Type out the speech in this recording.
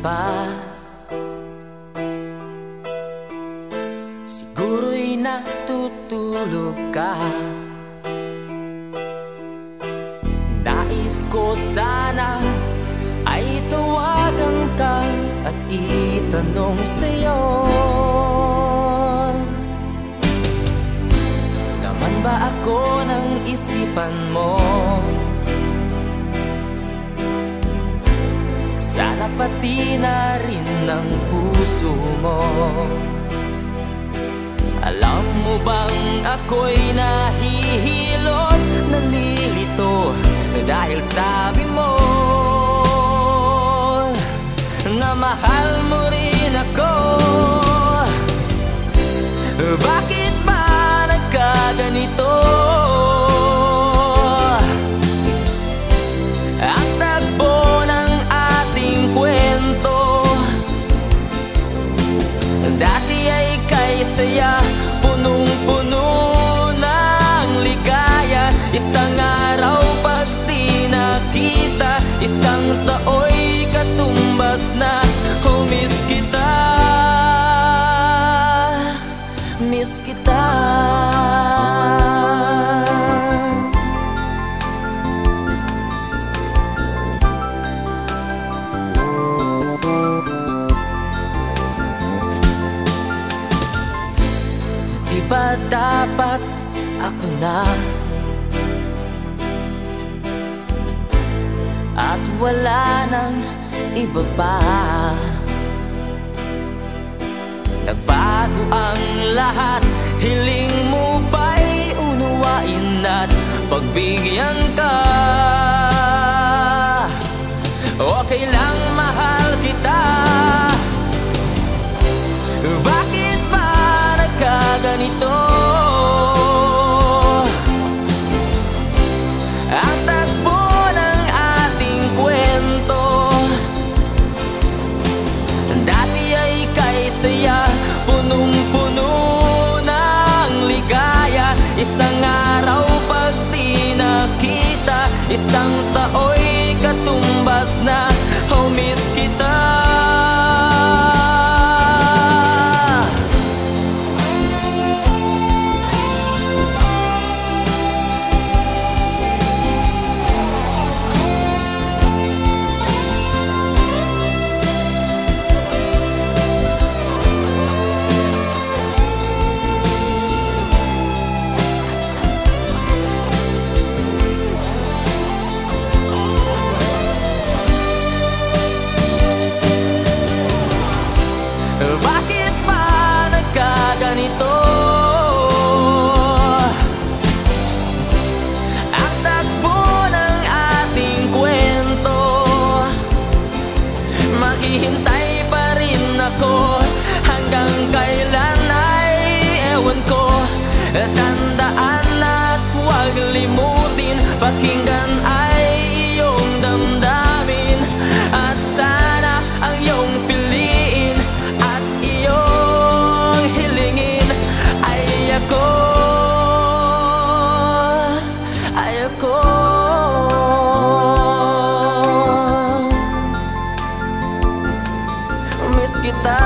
ba? Siguro'y natutulog ka Nais ko sana ay tawagan ka at itanong sa'yo Naman ba ako ng isipan mo? Sana pati na rin ang puso mo. Alam mo bang ako'y nahihilot Nalilito dahil sabi mo Na mahal mo rin ako? Bakit kay saya Punong-puno ng ligaya. Isang araw pag nakita Isang tao'y katumbas na miss kita. Miss kita dapat ako na. At wala nang iba pa. Nagbago ang lahat Hiling mo ba'y unawain at pagbigyan ka? Okay lang mahal kita. Bakit ba nagkaganito? Nakita Tandaan at huwag limutin Pakinggan ay iyong damdamin. At sana ang iyong piliin At iyong hilingin. Ay ako Ay ako. Miss kita